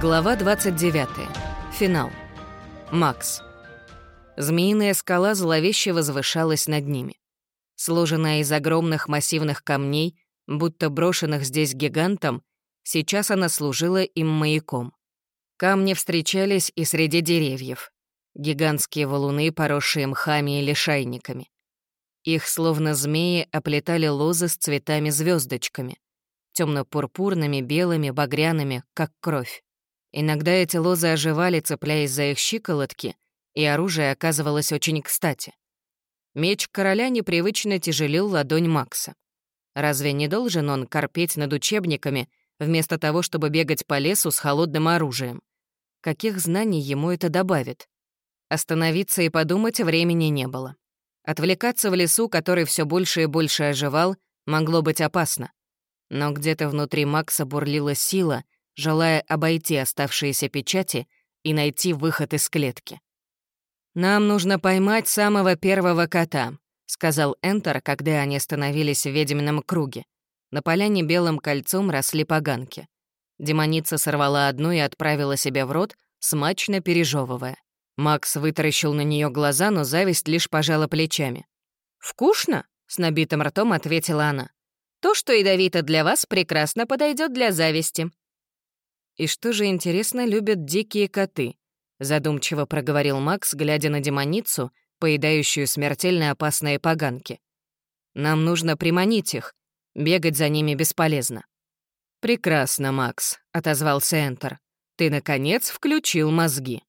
Глава 29. Финал. Макс. Змеиная скала зловеще возвышалась над ними. Сложенная из огромных массивных камней, будто брошенных здесь гигантом, сейчас она служила им маяком. Камни встречались и среди деревьев. Гигантские валуны, поросшие мхами и лишайниками. Их, словно змеи, оплетали лозы с цветами-звездочками, темно-пурпурными, белыми, багряными, как кровь. Иногда эти лозы оживали, цепляясь за их щиколотки, и оружие оказывалось очень кстати. Меч короля непривычно тяжелил ладонь Макса. Разве не должен он корпеть над учебниками, вместо того, чтобы бегать по лесу с холодным оружием? Каких знаний ему это добавит? Остановиться и подумать времени не было. Отвлекаться в лесу, который все больше и больше оживал, могло быть опасно. Но где-то внутри Макса бурлила сила, желая обойти оставшиеся печати и найти выход из клетки. «Нам нужно поймать самого первого кота», — сказал Энтер, когда они остановились в ведьмином круге. На поляне белым кольцом росли поганки. Демоница сорвала одну и отправила себе в рот, смачно пережевывая. Макс вытаращил на нее глаза, но зависть лишь пожала плечами. «Вкусно?» — с набитым ртом ответила она. «То, что ядовито для вас, прекрасно подойдет для зависти. «И что же, интересно, любят дикие коты?» — задумчиво проговорил Макс, глядя на демоницу, поедающую смертельно опасные поганки. «Нам нужно приманить их. Бегать за ними бесполезно». «Прекрасно, Макс», — отозвался Энтер. «Ты, наконец, включил мозги».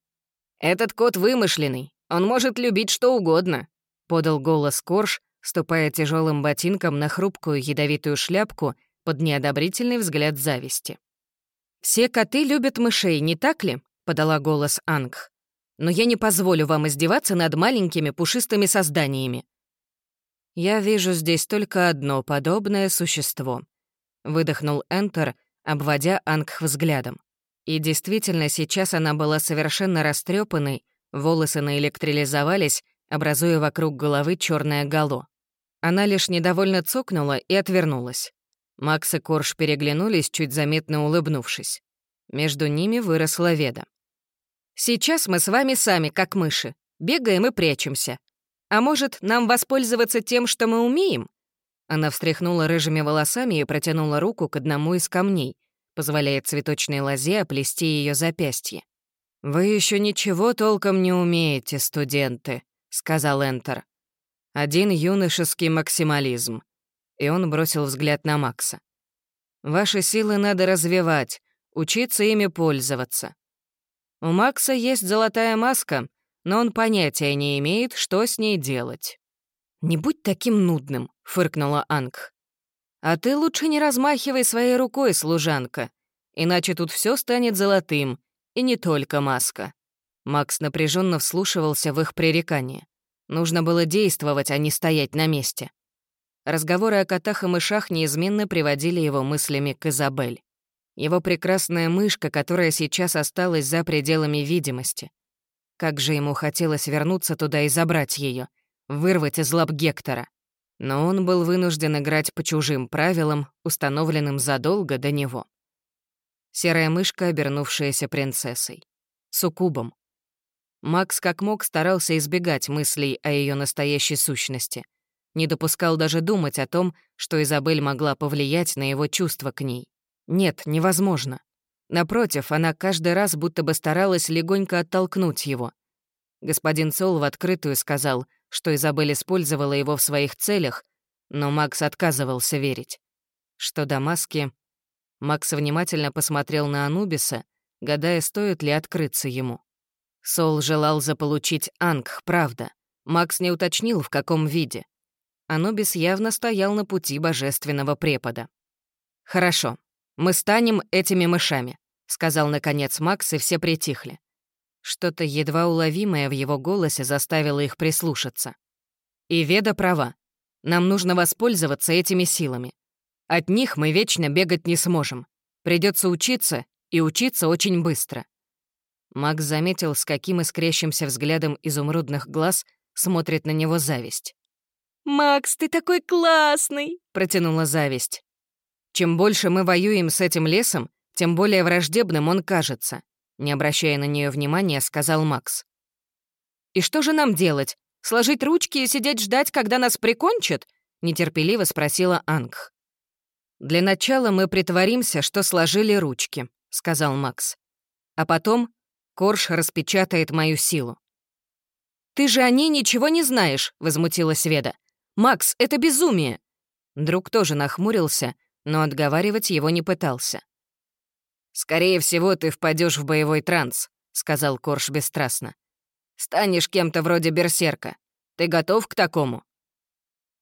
«Этот кот вымышленный. Он может любить что угодно», — подал голос Корж, ступая тяжелым ботинком на хрупкую ядовитую шляпку под неодобрительный взгляд зависти. «Все коты любят мышей, не так ли?» — подала голос Анг. «Но я не позволю вам издеваться над маленькими пушистыми созданиями». «Я вижу здесь только одно подобное существо», — выдохнул Энтер, обводя Ангх взглядом. И действительно, сейчас она была совершенно растрепанной, волосы наэлектролизовались, образуя вокруг головы черное гало. Она лишь недовольно цокнула и отвернулась. Макс и Корж переглянулись, чуть заметно улыбнувшись. Между ними выросла Веда. «Сейчас мы с вами сами, как мыши. Бегаем и прячемся. А может, нам воспользоваться тем, что мы умеем?» Она встряхнула рыжими волосами и протянула руку к одному из камней, позволяя цветочной лозе оплести ее запястье. «Вы еще ничего толком не умеете, студенты», — сказал Энтер. «Один юношеский максимализм и он бросил взгляд на Макса. «Ваши силы надо развивать, учиться ими пользоваться. У Макса есть золотая маска, но он понятия не имеет, что с ней делать». «Не будь таким нудным», — фыркнула Анг. «А ты лучше не размахивай своей рукой, служанка, иначе тут все станет золотым, и не только маска». Макс напряженно вслушивался в их пререкание. Нужно было действовать, а не стоять на месте. Разговоры о котах и мышах неизменно приводили его мыслями к Изабель. Его прекрасная мышка, которая сейчас осталась за пределами видимости. Как же ему хотелось вернуться туда и забрать ее, вырвать из лап Гектора. Но он был вынужден играть по чужим правилам, установленным задолго до него. Серая мышка, обернувшаяся принцессой. Суккубом. Макс как мог старался избегать мыслей о ее настоящей сущности — не допускал даже думать о том, что Изабель могла повлиять на его чувства к ней. Нет, невозможно. Напротив, она каждый раз будто бы старалась легонько оттолкнуть его. Господин Сол в открытую сказал, что Изабель использовала его в своих целях, но Макс отказывался верить. Что до маски... Макс внимательно посмотрел на Анубиса, гадая, стоит ли открыться ему. Сол желал заполучить Ангх, правда. Макс не уточнил, в каком виде. Анубис явно стоял на пути божественного препода. «Хорошо, мы станем этими мышами», — сказал наконец Макс, и все притихли. Что-то едва уловимое в его голосе заставило их прислушаться. «И Веда права. Нам нужно воспользоваться этими силами. От них мы вечно бегать не сможем. Придется учиться, и учиться очень быстро». Макс заметил, с каким искрящимся взглядом изумрудных глаз смотрит на него зависть. «Макс, ты такой классный!» — протянула зависть. «Чем больше мы воюем с этим лесом, тем более враждебным он кажется», не обращая на нее внимания, сказал Макс. «И что же нам делать? Сложить ручки и сидеть ждать, когда нас прикончат?» нетерпеливо спросила Ангх. «Для начала мы притворимся, что сложили ручки», — сказал Макс. «А потом Корж распечатает мою силу». «Ты же о ней ничего не знаешь», — возмутилась Веда. «Макс, это безумие!» Друг тоже нахмурился, но отговаривать его не пытался. «Скорее всего, ты впадешь в боевой транс», — сказал Корж бесстрастно. «Станешь кем-то вроде берсерка. Ты готов к такому?»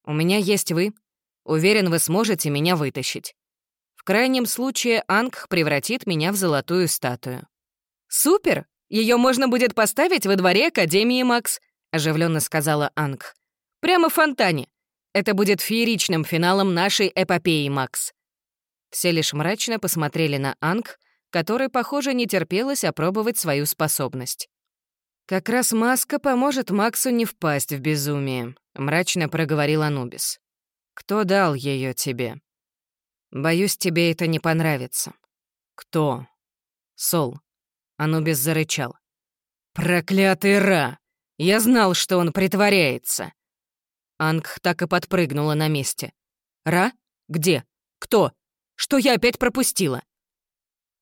«У меня есть вы. Уверен, вы сможете меня вытащить. В крайнем случае Ангх превратит меня в золотую статую». «Супер! Ее можно будет поставить во дворе Академии Макс», — оживленно сказала Ангх. «Прямо в фонтане. Это будет фееричным финалом нашей эпопеи, Макс». Все лишь мрачно посмотрели на Анг, которой, похоже, не терпелось опробовать свою способность. «Как раз маска поможет Максу не впасть в безумие», — мрачно проговорил Анубис. «Кто дал ее тебе?» «Боюсь, тебе это не понравится». «Кто?» «Сол». Анубис зарычал. «Проклятый Ра! Я знал, что он притворяется!» Анг так и подпрыгнула на месте. «Ра? Где? Кто? Что я опять пропустила?»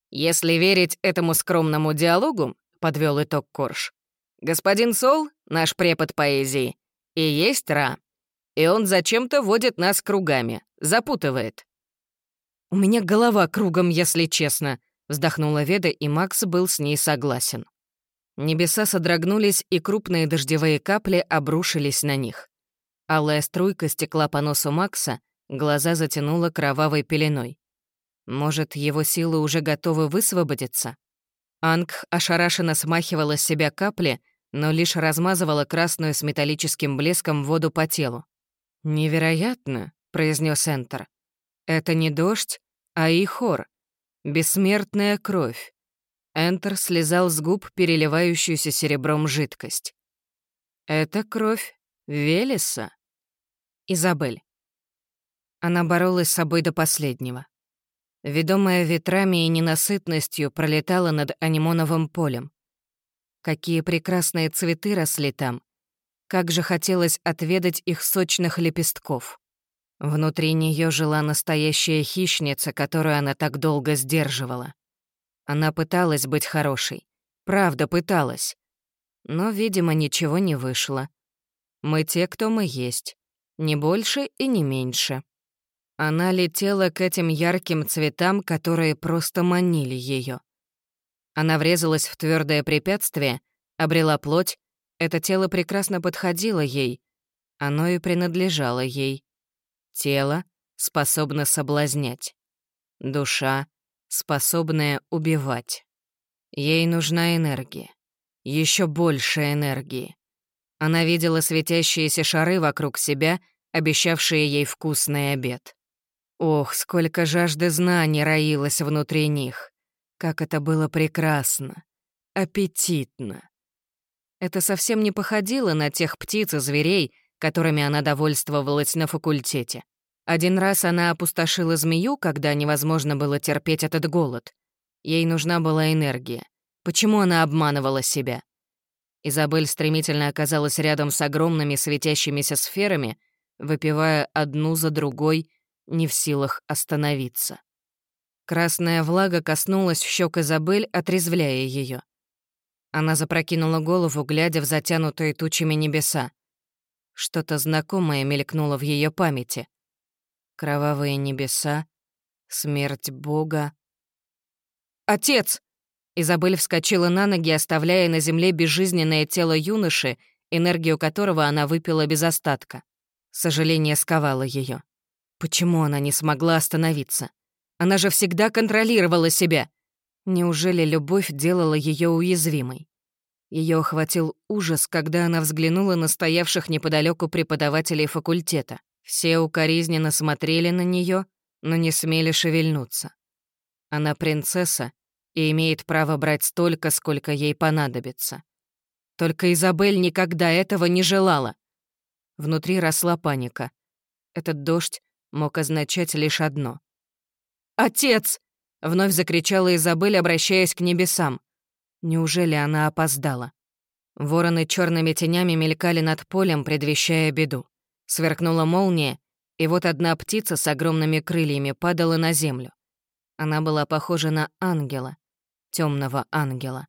«Если верить этому скромному диалогу», — подвел итог Корж, «господин Сол, наш препод поэзии, и есть Ра. И он зачем-то водит нас кругами, запутывает». «У меня голова кругом, если честно», — вздохнула Веда, и Макс был с ней согласен. Небеса содрогнулись, и крупные дождевые капли обрушились на них. Алая струйка стекла по носу Макса, глаза затянула кровавой пеленой. Может, его силы уже готовы высвободиться? Ангх ошарашенно смахивала с себя капли, но лишь размазывала красную с металлическим блеском воду по телу. «Невероятно», — произнес Энтер. «Это не дождь, а ихор. Бессмертная кровь». Энтер слезал с губ переливающуюся серебром жидкость. «Это кровь Велеса?» Изабель. Она боролась с собой до последнего ведомая ветрами и ненасытностью, пролетала над Анимоновым полем. Какие прекрасные цветы росли там. Как же хотелось отведать их сочных лепестков. Внутри нее жила настоящая хищница, которую она так долго сдерживала. Она пыталась быть хорошей. Правда, пыталась. Но, видимо, ничего не вышло. Мы те, кто мы есть. Не больше и не меньше. Она летела к этим ярким цветам, которые просто манили ее. Она врезалась в твердое препятствие, обрела плоть, это тело прекрасно подходило ей, оно и принадлежало ей. Тело способно соблазнять. Душа, способная убивать. Ей нужна энергия. еще больше энергии. Она видела светящиеся шары вокруг себя, обещавшие ей вкусный обед. Ох, сколько жажды знаний роилось внутри них. Как это было прекрасно. Аппетитно. Это совсем не походило на тех птиц и зверей, которыми она довольствовалась на факультете. Один раз она опустошила змею, когда невозможно было терпеть этот голод. Ей нужна была энергия. Почему она обманывала себя? Изабель стремительно оказалась рядом с огромными светящимися сферами, выпивая одну за другой не в силах остановиться. Красная влага коснулась щек Изабель, отрезвляя ее. Она запрокинула голову, глядя в затянутые тучами небеса. Что-то знакомое мелькнуло в ее памяти. Кровавые небеса, смерть Бога. «Отец!» Изабель вскочила на ноги, оставляя на земле безжизненное тело юноши, энергию которого она выпила без остатка. Сожаление сковало ее. Почему она не смогла остановиться? Она же всегда контролировала себя. Неужели любовь делала ее уязвимой? Ее охватил ужас, когда она взглянула на стоявших неподалеку преподавателей факультета. Все укоризненно смотрели на нее, но не смели шевельнуться. Она принцесса и имеет право брать столько, сколько ей понадобится. Только Изабель никогда этого не желала. Внутри росла паника. Этот дождь мог означать лишь одно. «Отец!» — вновь закричала Изабель, обращаясь к небесам. Неужели она опоздала? Вороны черными тенями мелькали над полем, предвещая беду. Сверкнула молния, и вот одна птица с огромными крыльями падала на землю. Она была похожа на ангела, темного ангела.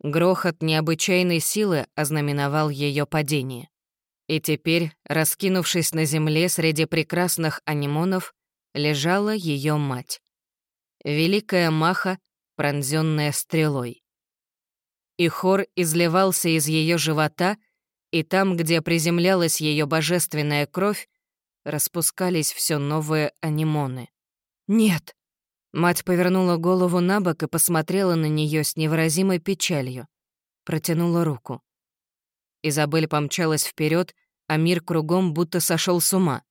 Грохот необычайной силы ознаменовал ее падение. И теперь, раскинувшись на земле среди прекрасных анимонов, лежала ее мать. Великая маха, пронзенная стрелой. И хор изливался из ее живота, и там, где приземлялась ее божественная кровь, распускались все новые анимоны. «Нет!» Мать повернула голову на бок и посмотрела на нее с невыразимой печалью. Протянула руку. Изабель помчалась вперед, а мир кругом будто сошел с ума.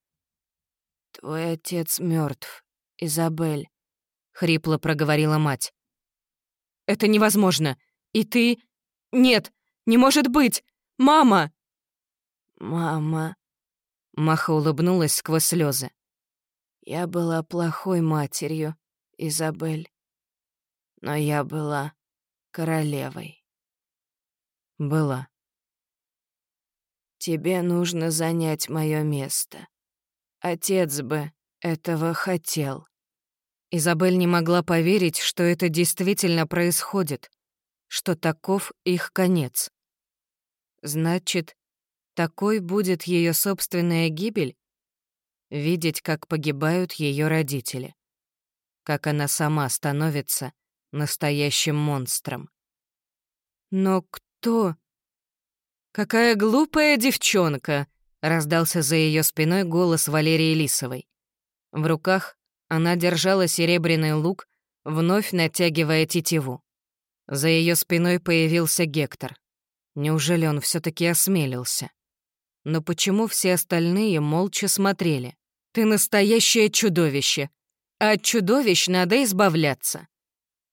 «Твой отец мертв, Изабель», — хрипло проговорила мать. «Это невозможно. И ты... Нет, не может быть! Мама!» «Мама...» Маха улыбнулась сквозь слезы. «Я была плохой матерью, Изабель. Но я была королевой». «Была». «Тебе нужно занять мое место. Отец бы этого хотел». Изабель не могла поверить, что это действительно происходит, что таков их конец. Значит, такой будет ее собственная гибель? Видеть, как погибают ее родители. Как она сама становится настоящим монстром. Но кто? Какая глупая девчонка! раздался за ее спиной голос Валерии Лисовой. В руках она держала серебряный лук, вновь натягивая тетиву. За ее спиной появился Гектор. Неужели он все таки осмелился? Но почему все остальные молча смотрели? «Ты настоящее чудовище! От чудовищ надо избавляться.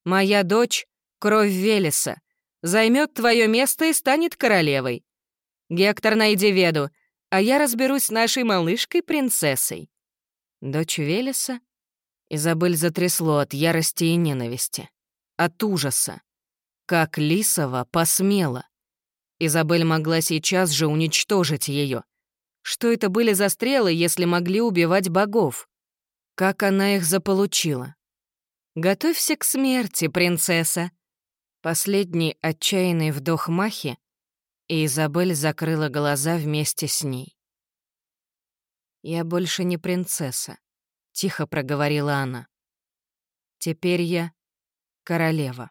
Моя дочь — кровь Велеса, займет твое место и станет королевой. Гектор, найди веду, а я разберусь с нашей малышкой-принцессой». Дочь Велеса? Изабель затрясло от ярости и ненависти, от ужаса. Как Лисова посмела. Изабель могла сейчас же уничтожить ее. Что это были за стрелы, если могли убивать богов? Как она их заполучила? «Готовься к смерти, принцесса!» Последний отчаянный вдох Махи, и Изабель закрыла глаза вместе с ней. «Я больше не принцесса», — тихо проговорила она. «Теперь я королева».